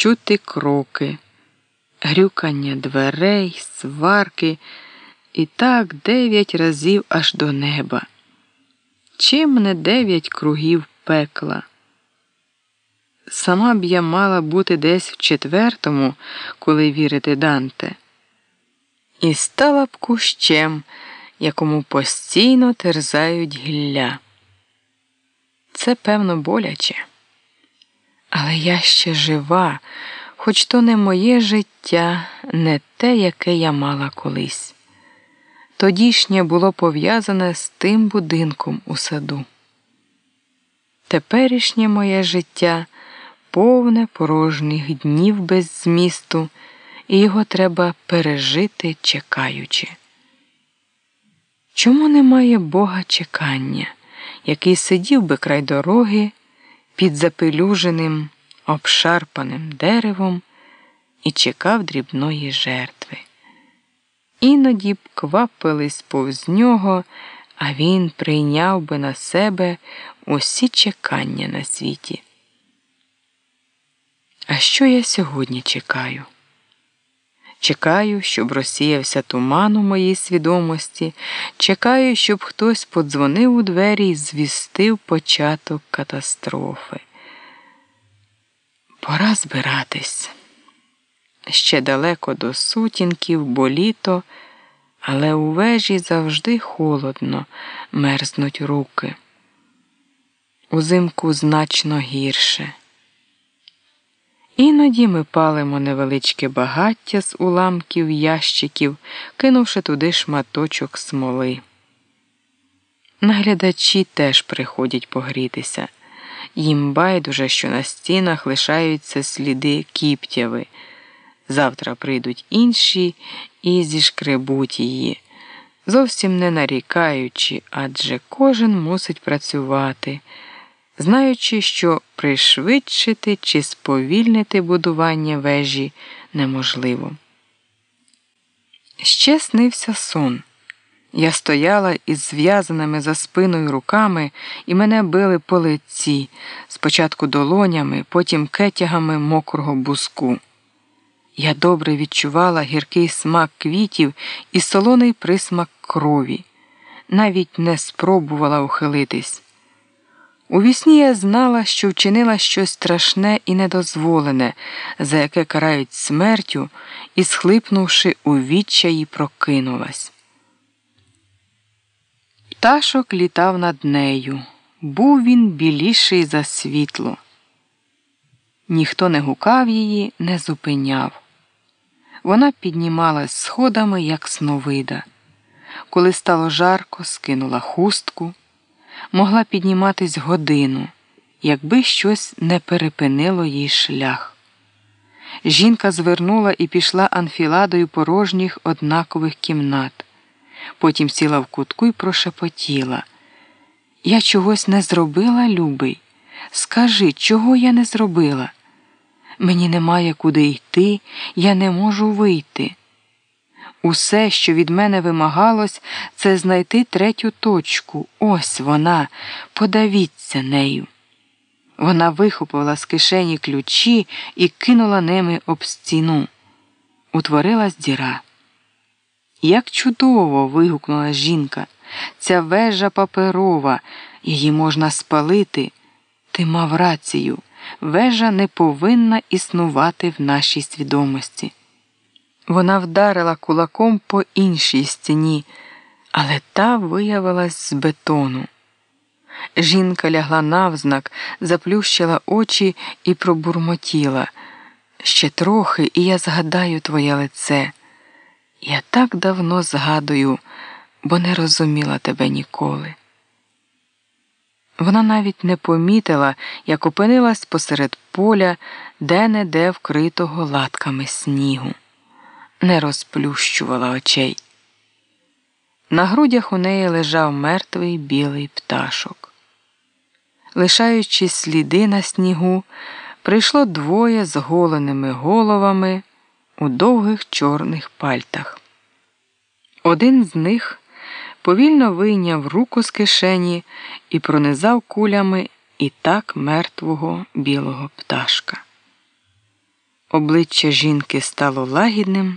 чути кроки, грюкання дверей, сварки, і так дев'ять разів аж до неба. Чим не дев'ять кругів пекла? Сама б я мала бути десь в четвертому, коли вірити Данте, і стала б кущем, якому постійно терзають гілля. Це, певно, боляче. Але я ще жива, хоч то не моє життя, не те, яке я мала колись. Тодішнє було пов'язане з тим будинком у саду. Теперішнє моє життя повне порожніх днів без змісту, і його треба пережити, чекаючи. Чому немає Бога чекання, який сидів би край дороги під запелюженим, обшарпаним деревом і чекав дрібної жертви? Іноді б квапились повз нього, а він прийняв би на себе усі чекання на світі. А що я сьогодні чекаю? Чекаю, щоб розсіявся туман у моїй свідомості, чекаю, щоб хтось подзвонив у двері і звістив початок катастрофи. Пора збиратись. Ще далеко до сутінків, бо літо, але у вежі завжди холодно, мерзнуть руки. Узимку значно гірше. Іноді ми палимо невеличке багаття з уламків ящиків, кинувши туди шматочок смоли. Наглядачі теж приходять погрітися. Їм байдуже, що на стінах лишаються сліди кіптяви. Завтра прийдуть інші і зішкребуть її, зовсім не нарікаючи, адже кожен мусить працювати знаючи, що пришвидшити чи сповільнити будування вежі неможливо. Ще снився сон. Я стояла із зв'язаними за спиною руками, і мене били по лиці, спочатку долонями, потім кетягами мокрого буску. Я добре відчувала гіркий смак квітів і солоний присмак крові, навіть не спробувала ухилитись. У вісні я знала, що вчинила щось страшне і недозволене, за яке карають смертю, і, схлипнувши у відчаї, прокинулась. Пташок літав над нею. Був він біліший за світло. Ніхто не гукав її, не зупиняв. Вона піднімалась сходами, як сновида. Коли стало жарко, скинула хустку могла підніматись годину, якби щось не перепинило їй шлях. Жінка звернула і пішла анфіладою порожніх однакових кімнат. Потім сіла в кутку і прошепотіла. Я чогось не зробила, любий. Скажи, чого я не зробила? Мені немає куди йти, я не можу вийти. Усе, що від мене вимагалось, це знайти третю точку. Ось вона, подавіться нею. Вона вихопила з кишені ключі і кинула ними об стіну. Утворилась діра. Як чудово. вигукнула жінка. Ця вежа паперова, її можна спалити. Ти мав рацію. Вежа не повинна існувати в нашій свідомості. Вона вдарила кулаком по іншій стіні, але та виявилась з бетону. Жінка лягла навзнак, заплющила очі і пробурмотіла. Ще трохи, і я згадаю твоє лице. Я так давно згадую, бо не розуміла тебе ніколи. Вона навіть не помітила, як опинилась посеред поля, де не де вкритого латками снігу не розплющувала очей. На грудях у неї лежав мертвий білий пташок. Лишаючи сліди на снігу, прийшло двоє з голеними головами у довгих чорних пальтах. Один з них повільно вийняв руку з кишені і пронизав кулями і так мертвого білого пташка. Обличчя жінки стало лагідним,